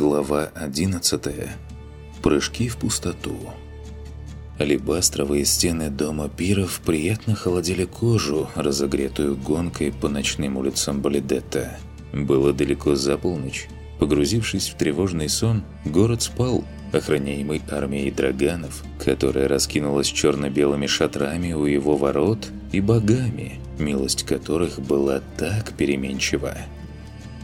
Глава 11. Прыжки в пустоту. Алебастровые стены дома пиров приятно холодили кожу, разогретую гонкой по ночным улицам Балидетта. Было далеко за полночь. Погрузившись в тревожный сон, город спал, охраняемый армией драганов, которая раскинулась черно-белыми шатрами у его ворот и богами, милость которых была так переменчива.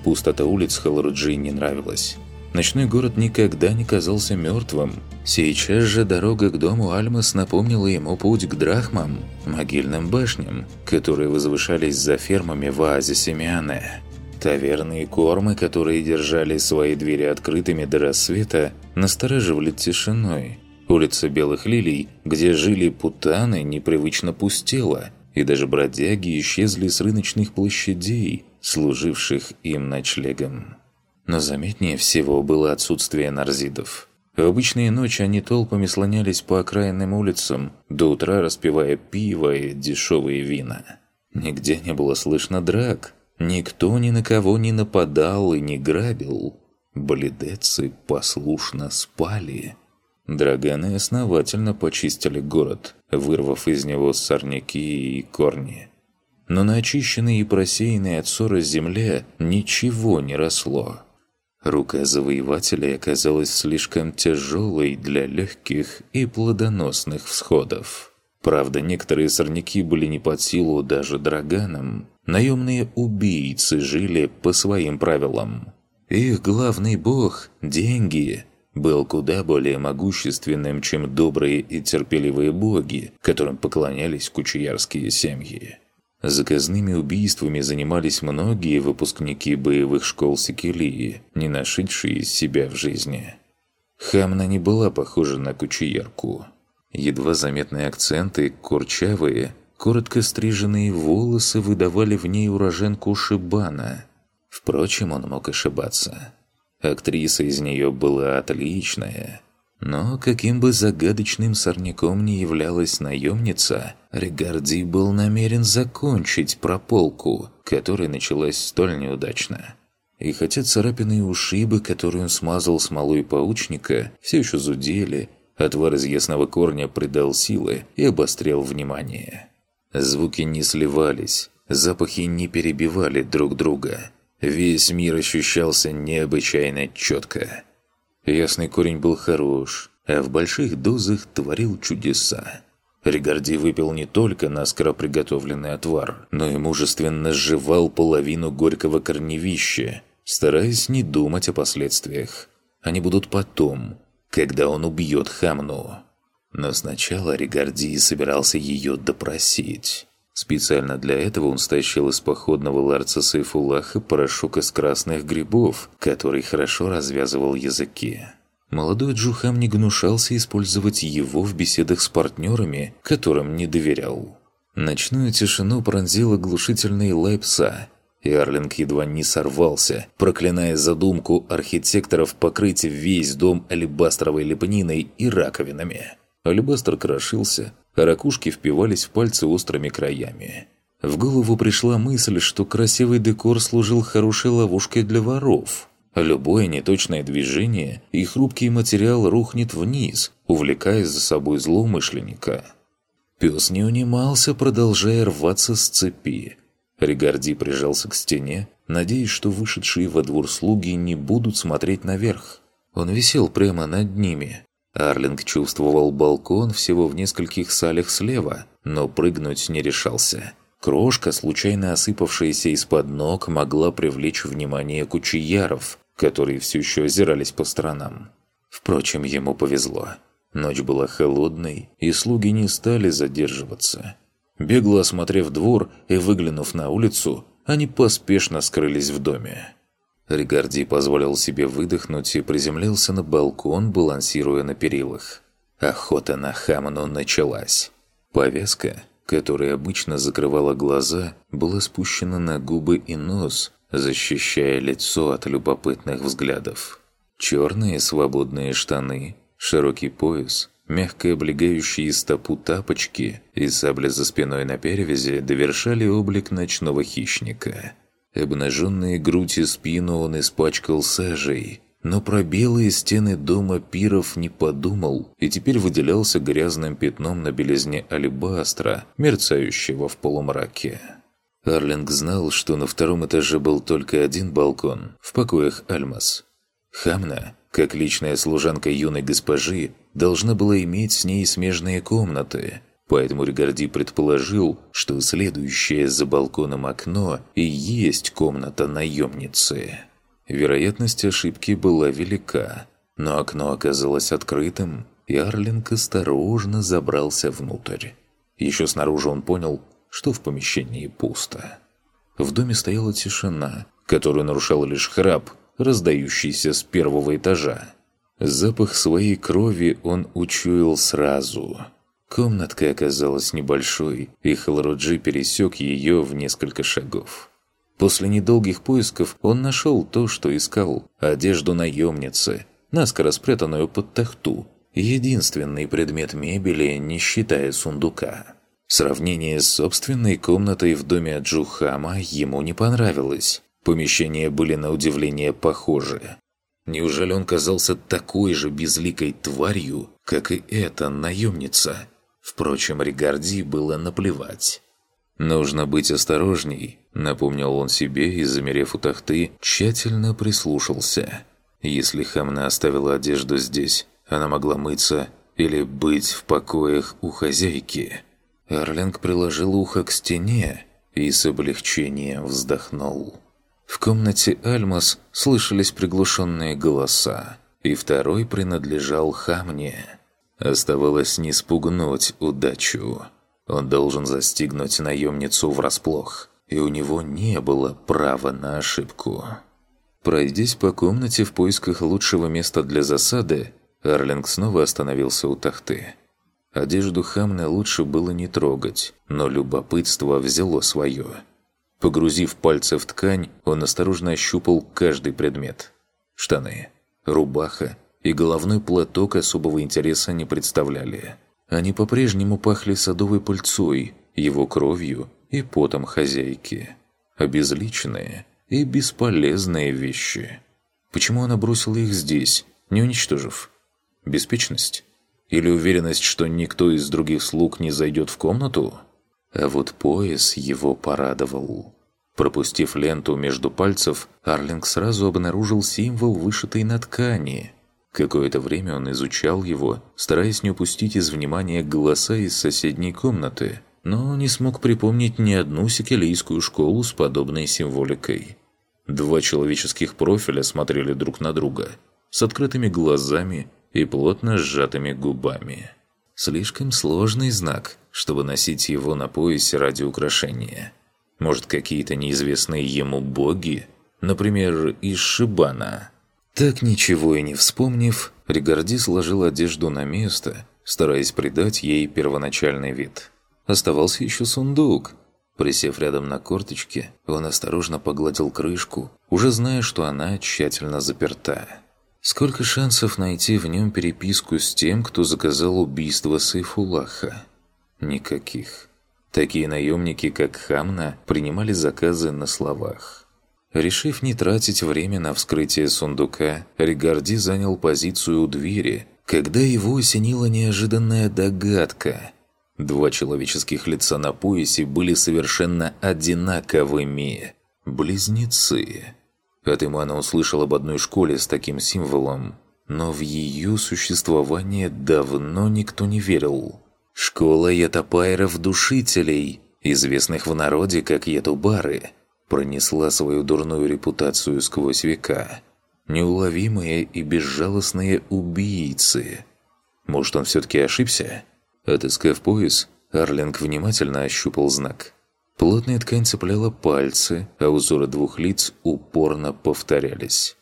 Пустота улиц Халруджи не нравилась. Ночной город никогда не казался мертвым. Сейчас же дорога к дому Альмас напомнила ему путь к драхмам, могильным башням, которые возвышались за фермами в оазисе Миане. Таверны и кормы, которые держали свои двери открытыми до рассвета, настораживали тишиной. Улица Белых Лилий, где жили путаны, непривычно пустела, и даже бродяги исчезли с рыночных площадей, служивших им ночлегом. Но заметнее всего было отсутствие нарзидов. В обычные ночи они толпами слонялись по окраинным улицам, до утра распивая пиво и дешевые вина. Нигде не было слышно драк. Никто ни на кого не нападал и не грабил. Бледецы послушно спали. Драганы основательно почистили город, вырвав из него сорняки и корни. Но на очищенной и просеянной от ссоры земле ничего не росло. Рука завоевателя оказалась слишком тяжелой для легких и плодоносных всходов. Правда, некоторые сорняки были не под силу даже драганам. Наемные убийцы жили по своим правилам. Их главный бог – деньги – был куда более могущественным, чем добрые и терпеливые боги, которым поклонялись кучуярские семьи. Заказными убийствами занимались многие выпускники боевых школ Секелии, не нашедшие себя в жизни. Хамна не была похожа на кучиерку. Едва заметные акценты, курчавые, коротко стриженные волосы выдавали в ней уроженку Шибана. Впрочем, он мог ошибаться. Актриса из нее была отличная – но каким бы загадочным сорняком ни являлась наемница, Регарди был намерен закончить прополку, которая началась столь неудачно. И хотя царапины и ушибы, которые он смазал смолой паучника, все еще зудели, отвар из ясного корня придал силы и обострял внимание. Звуки не сливались, запахи не перебивали друг друга. Весь мир ощущался необычайно четко. Ясный корень был хорош, а в больших дозах творил чудеса. Ригарди выпил не только наскоро приготовленный отвар, но и мужественно сживал половину горького корневища, стараясь не думать о последствиях. Они будут потом, когда он убьет Хамну. Но сначала Ригарди собирался ее допросить. Специально для этого он стащил из походного ларца Сайфулаха порошок из красных грибов, который хорошо развязывал языки. Молодой Джухам не гнушался использовать его в беседах с партнерами, которым не доверял. Ночную тишину пронзила глушительный лай пса, и Арлинг едва не сорвался, проклиная задумку архитекторов покрыть весь дом алебастровой лепниной и раковинами. Алебастр крошился, а ракушки впивались в пальцы острыми краями. В голову пришла мысль, что красивый декор служил хорошей ловушкой для воров. Любое неточное движение и хрупкий материал рухнет вниз, увлекая за собой злоумышленника. Пес не унимался, продолжая рваться с цепи. Ригарди прижался к стене, надеясь, что вышедшие во двор слуги не будут смотреть наверх. Он висел прямо над ними, Арлинг чувствовал балкон всего в нескольких салях слева, но прыгнуть не решался. Крошка, случайно осыпавшаяся из-под ног, могла привлечь внимание кучияров, которые все еще озирались по сторонам. Впрочем, ему повезло. Ночь была холодной, и слуги не стали задерживаться. Бегло осмотрев двор и выглянув на улицу, они поспешно скрылись в доме. Ригарди позволил себе выдохнуть и приземлился на балкон, балансируя на перилах. Охота на Хаману началась. Повязка, которая обычно закрывала глаза, была спущена на губы и нос, защищая лицо от любопытных взглядов. Черные свободные штаны, широкий пояс, мягко облегающие стопу тапочки и сабля за спиной на перевязи довершали облик ночного хищника – Обнаженные грудь и спину он испачкал сажей, но про белые стены дома пиров не подумал и теперь выделялся грязным пятном на белизне алебастра, мерцающего в полумраке. Арлинг знал, что на втором этаже был только один балкон, в покоях Альмас. Хамна, как личная служанка юной госпожи, должна была иметь с ней смежные комнаты, поэтому Ригарди предположил, что следующее за балконом окно и есть комната наемницы. Вероятность ошибки была велика, но окно оказалось открытым, и Арлинг осторожно забрался внутрь. Еще снаружи он понял, что в помещении пусто. В доме стояла тишина, которую нарушал лишь храп, раздающийся с первого этажа. Запах своей крови он учуял сразу. Комнатка оказалась небольшой, и Халроджи пересек ее в несколько шагов. После недолгих поисков он нашел то, что искал – одежду наемницы, наскоро спрятанную под тахту. Единственный предмет мебели, не считая сундука. Сравнение с собственной комнатой в доме Джухама ему не понравилось. Помещения были на удивление похожи. Неужели он казался такой же безликой тварью, как и эта наемница? Впрочем, Ригарди было наплевать. «Нужно быть осторожней», — напомнил он себе и, замерев у тахты, тщательно прислушался. Если Хамна оставила одежду здесь, она могла мыться или быть в покоях у хозяйки. Арлинг приложил ухо к стене и с облегчением вздохнул. В комнате Альмас слышались приглушенные голоса, и второй принадлежал Хамне. Оставалось не спугнуть удачу. Он должен застигнуть наемницу врасплох, и у него не было права на ошибку. Пройдясь по комнате в поисках лучшего места для засады, Арлинг снова остановился у тахты. Одежду Хамны лучше было не трогать, но любопытство взяло свое. Погрузив пальцы в ткань, он осторожно ощупал каждый предмет. Штаны, рубаха и головной платок особого интереса не представляли. Они по-прежнему пахли садовой пыльцой, его кровью и потом хозяйки. Обезличенные и бесполезные вещи. Почему она бросила их здесь, не уничтожив? Беспечность? Или уверенность, что никто из других слуг не зайдет в комнату? А вот пояс его порадовал. Пропустив ленту между пальцев, Арлинг сразу обнаружил символ, вышитый на ткани – Какое-то время он изучал его, стараясь не упустить из внимания голоса из соседней комнаты, но не смог припомнить ни одну секелийскую школу с подобной символикой. Два человеческих профиля смотрели друг на друга, с открытыми глазами и плотно сжатыми губами. Слишком сложный знак, чтобы носить его на поясе ради украшения. Может, какие-то неизвестные ему боги? Например, из Шибана – так ничего и не вспомнив, Ригарди сложил одежду на место, стараясь придать ей первоначальный вид. Оставался еще сундук. Присев рядом на корточке, он осторожно погладил крышку, уже зная, что она тщательно заперта. Сколько шансов найти в нем переписку с тем, кто заказал убийство Сайфулаха? Никаких. Такие наемники, как Хамна, принимали заказы на словах. Решив не тратить время на вскрытие сундука, Ригарди занял позицию у двери, когда его осенила неожиданная догадка. Два человеческих лица на поясе были совершенно одинаковыми. Близнецы. От Имана услышал об одной школе с таким символом, но в ее существование давно никто не верил. Школа ятапайров-душителей, известных в народе как ятубары – пронесла свою дурную репутацию сквозь века. Неуловимые и безжалостные убийцы. Может, он все-таки ошибся? Отыскав пояс, Арлинг внимательно ощупал знак. Плотная ткань цепляла пальцы, а узоры двух лиц упорно повторялись.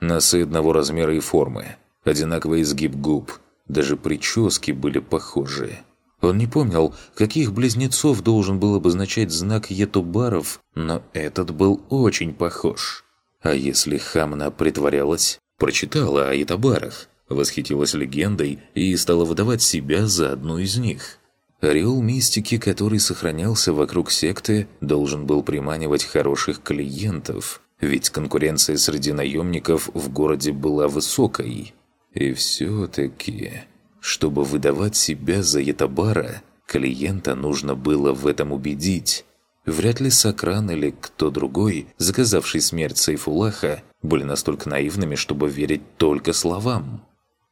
Носы одного размера и формы, одинаковый изгиб губ, даже прически были похожи. Он не помнил, каких близнецов должен был обозначать знак Етубаров, но этот был очень похож. А если Хамна притворялась, прочитала о Етабарах, восхитилась легендой и стала выдавать себя за одну из них? Ореол мистики, который сохранялся вокруг секты, должен был приманивать хороших клиентов, ведь конкуренция среди наемников в городе была высокой. И все-таки, чтобы выдавать себя за Ятабара, клиента нужно было в этом убедить. Вряд ли Сакран или кто другой, заказавший смерть Сайфулаха, были настолько наивными, чтобы верить только словам.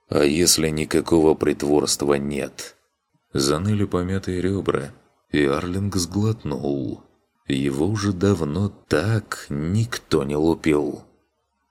А если никакого притворства нет? Заныли помятые ребра, и Арлинг сглотнул. Его уже давно так никто не лупил.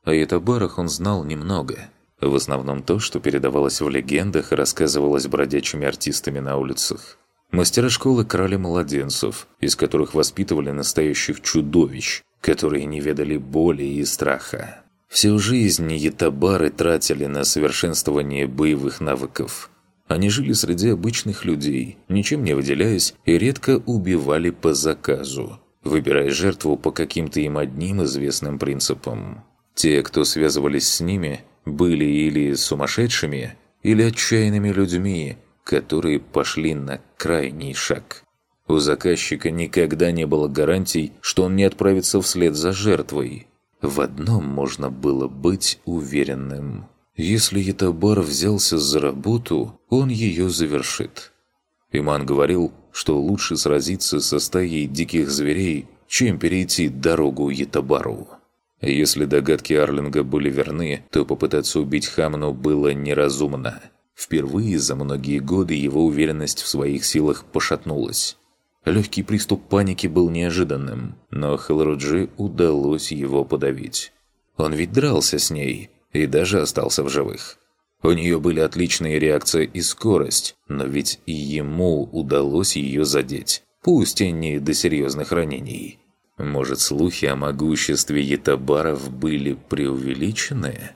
О Ятабарах он знал немного. В основном то, что передавалось в легендах и рассказывалось бродячими артистами на улицах. Мастера школы крали младенцев, из которых воспитывали настоящих чудовищ, которые не ведали боли и страха. Всю жизнь ятабары тратили на совершенствование боевых навыков – они жили среди обычных людей, ничем не выделяясь, и редко убивали по заказу, выбирая жертву по каким-то им одним известным принципам. Те, кто связывались с ними, были или сумасшедшими, или отчаянными людьми, которые пошли на крайний шаг. У заказчика никогда не было гарантий, что он не отправится вслед за жертвой. В одном можно было быть уверенным – если Ятабар взялся за работу, он ее завершит. Иман говорил, что лучше сразиться со стаей диких зверей, чем перейти дорогу Ятабару. Если догадки Арлинга были верны, то попытаться убить Хамну было неразумно. Впервые за многие годы его уверенность в своих силах пошатнулась. Легкий приступ паники был неожиданным, но Хелроджи удалось его подавить. Он ведь дрался с ней – и даже остался в живых. У нее были отличные реакция и скорость, но ведь и ему удалось ее задеть, пусть и не до серьезных ранений. Может, слухи о могуществе ятабаров были преувеличены?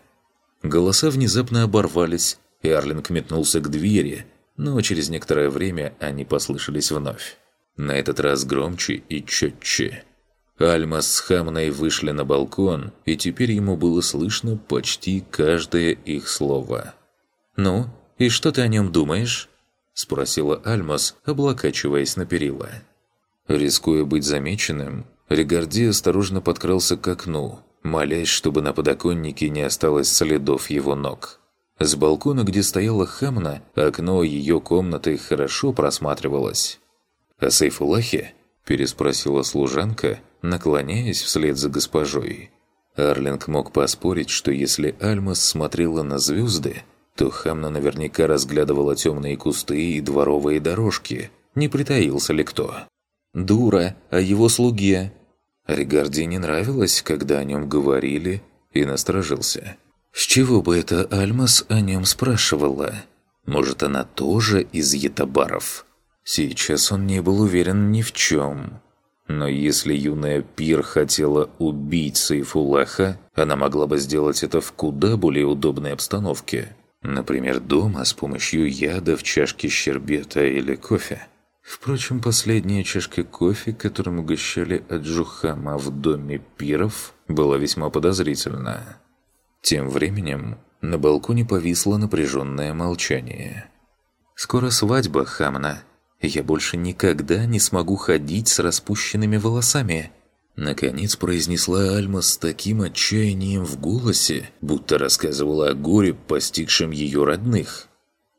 Голоса внезапно оборвались, и Арлинг метнулся к двери, но через некоторое время они послышались вновь. На этот раз громче и четче. Альма с Хамной вышли на балкон, и теперь ему было слышно почти каждое их слово. «Ну, и что ты о нем думаешь?» – спросила Альмас, облокачиваясь на перила. Рискуя быть замеченным, Регарди осторожно подкрался к окну, молясь, чтобы на подоконнике не осталось следов его ног. С балкона, где стояла Хамна, окно ее комнаты хорошо просматривалось. «О Сейфулахе?» – переспросила служанка – наклоняясь вслед за госпожой. Арлинг мог поспорить, что если Альмас смотрела на звезды, то Хамна наверняка разглядывала темные кусты и дворовые дорожки. Не притаился ли кто? «Дура, а его слуге?» Ригарди не нравилось, когда о нем говорили, и насторожился. С чего бы это Альмас о нем спрашивала? Может, она тоже из ятабаров? Сейчас он не был уверен ни в чем. Но если юная Пир хотела убить Сейфулаха, она могла бы сделать это в куда более удобной обстановке. Например, дома с помощью яда в чашке щербета или кофе. Впрочем, последняя чашка кофе, которым угощали Аджухама в доме пиров, была весьма подозрительна. Тем временем на балконе повисло напряженное молчание. «Скоро свадьба, Хамна», я больше никогда не смогу ходить с распущенными волосами». Наконец произнесла Альма с таким отчаянием в голосе, будто рассказывала о горе, постигшем ее родных.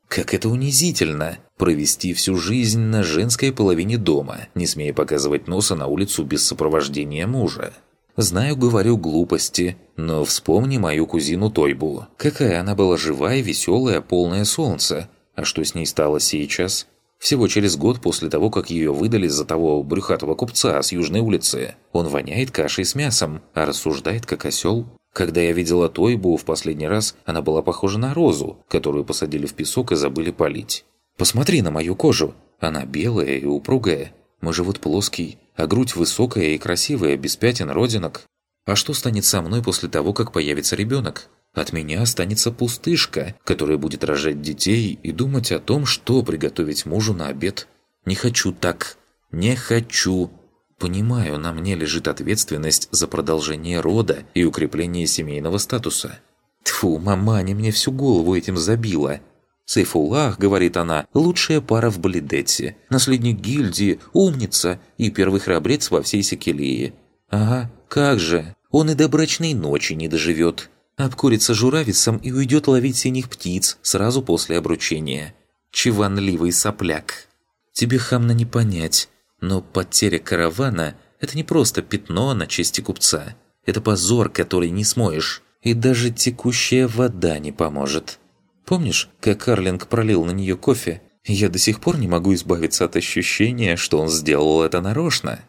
«Как это унизительно! Провести всю жизнь на женской половине дома, не смея показывать носа на улицу без сопровождения мужа. Знаю, говорю глупости, но вспомни мою кузину Тойбу. Какая она была живая, веселая, полное солнце. А что с ней стало сейчас? Всего через год после того, как ее выдали за того брюхатого купца с Южной улицы. Он воняет кашей с мясом, а рассуждает как осел. Когда я видела Тойбу в последний раз, она была похожа на розу, которую посадили в песок и забыли полить. «Посмотри на мою кожу! Она белая и упругая. Мой живот плоский, а грудь высокая и красивая, без пятен, родинок. А что станет со мной после того, как появится ребенок? От меня останется пустышка, которая будет рожать детей и думать о том, что приготовить мужу на обед. Не хочу так. Не хочу. Понимаю, на мне лежит ответственность за продолжение рода и укрепление семейного статуса. Тфу, маманя мне всю голову этим забила. Сейфулах, говорит она, лучшая пара в Балидете, наследник гильдии, умница и первый храбрец во всей Секелии. Ага, как же, Он и до брачной ночи не доживет. Обкурится журавицем и уйдет ловить синих птиц сразу после обручения. Чеванливый сопляк. Тебе, хамно, не понять, но потеря каравана – это не просто пятно на чести купца. Это позор, который не смоешь. И даже текущая вода не поможет. Помнишь, как Карлинг пролил на нее кофе? Я до сих пор не могу избавиться от ощущения, что он сделал это нарочно.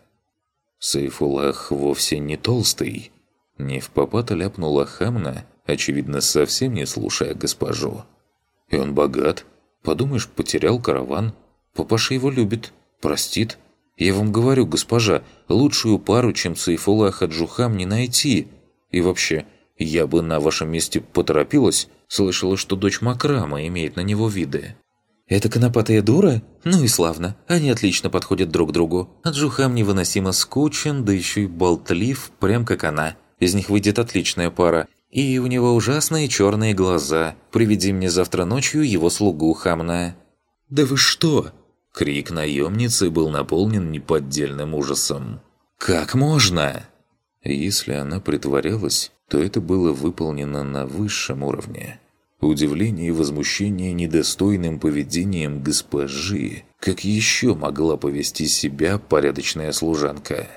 Сейфулах вовсе не толстый. Не в попад ляпнула Хамна, очевидно, совсем не слушая госпожу. И он богат. Подумаешь, потерял караван. Папаша его любит, простит. Я вам говорю, госпожа, лучшую пару, чем Сейфулах Аджухам, не найти. И вообще, я бы на вашем месте поторопилась, слышала, что дочь Макрама имеет на него виды. «Это конопатая дура? Ну и славно. Они отлично подходят друг другу. Аджухам невыносимо скучен, да еще и болтлив, прям как она. Из них выйдет отличная пара. И у него ужасные черные глаза. Приведи мне завтра ночью его слугу Хамна». «Да вы что?» Крик наемницы был наполнен неподдельным ужасом. «Как можно?» Если она притворялась, то это было выполнено на высшем уровне. Удивление и возмущение недостойным поведением госпожи. Как еще могла повести себя порядочная служанка?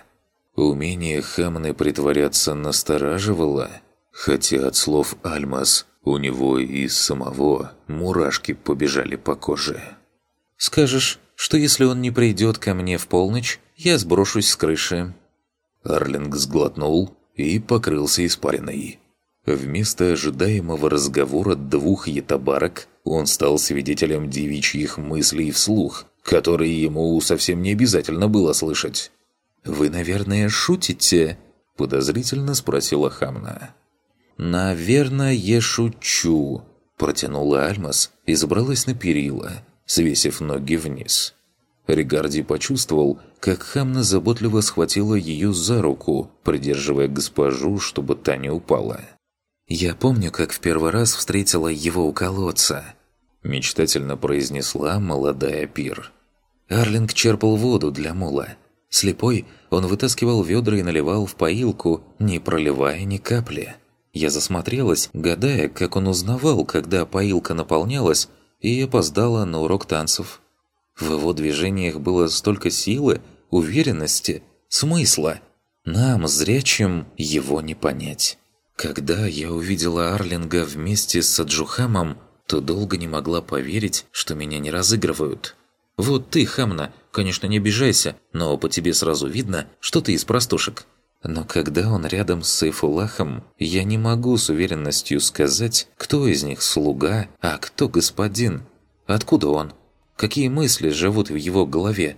Умение Хамны притворяться настораживало, хотя от слов Альмас у него и самого мурашки побежали по коже. «Скажешь, что если он не придет ко мне в полночь, я сброшусь с крыши?» Арлинг сглотнул и покрылся испариной. Вместо ожидаемого разговора двух ятабарок он стал свидетелем девичьих мыслей вслух, которые ему совсем не обязательно было слышать. «Вы, наверное, шутите?» – подозрительно спросила Хамна. «Наверное, шучу», – протянула Альмас и забралась на перила, свесив ноги вниз. Ригарди почувствовал, как Хамна заботливо схватила ее за руку, придерживая госпожу, чтобы та не упала. «Я помню, как в первый раз встретила его у колодца», – мечтательно произнесла молодая пир. Арлинг черпал воду для мула. Слепой, он вытаскивал ведра и наливал в поилку, не проливая ни капли. Я засмотрелась, гадая, как он узнавал, когда поилка наполнялась, и опоздала на урок танцев. В его движениях было столько силы, уверенности, смысла. Нам, зрячим, его не понять. Когда я увидела Арлинга вместе с Аджухамом, то долго не могла поверить, что меня не разыгрывают. Вот ты, Хамна, конечно, не обижайся, но по тебе сразу видно, что ты из простушек. Но когда он рядом с Сейфулахом, я не могу с уверенностью сказать, кто из них слуга, а кто господин. Откуда он? Какие мысли живут в его голове?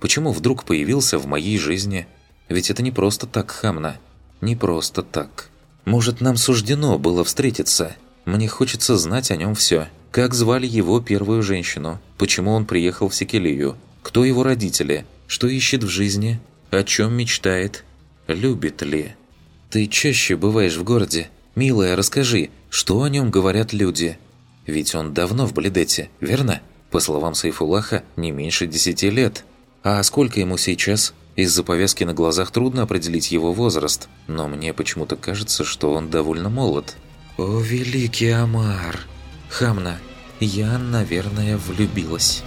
Почему вдруг появился в моей жизни? Ведь это не просто так, Хамна. Не просто так. Может, нам суждено было встретиться? Мне хочется знать о нем все. Как звали его первую женщину? Почему он приехал в Секелию? Кто его родители? Что ищет в жизни? О чем мечтает? Любит ли? Ты чаще бываешь в городе. Милая, расскажи, что о нем говорят люди? Ведь он давно в Бледете, верно? По словам Сайфулаха, не меньше десяти лет. А сколько ему сейчас? Из-за повязки на глазах трудно определить его возраст, но мне почему-то кажется, что он довольно молод. «О, великий Амар! Хамна, я, наверное, влюбилась».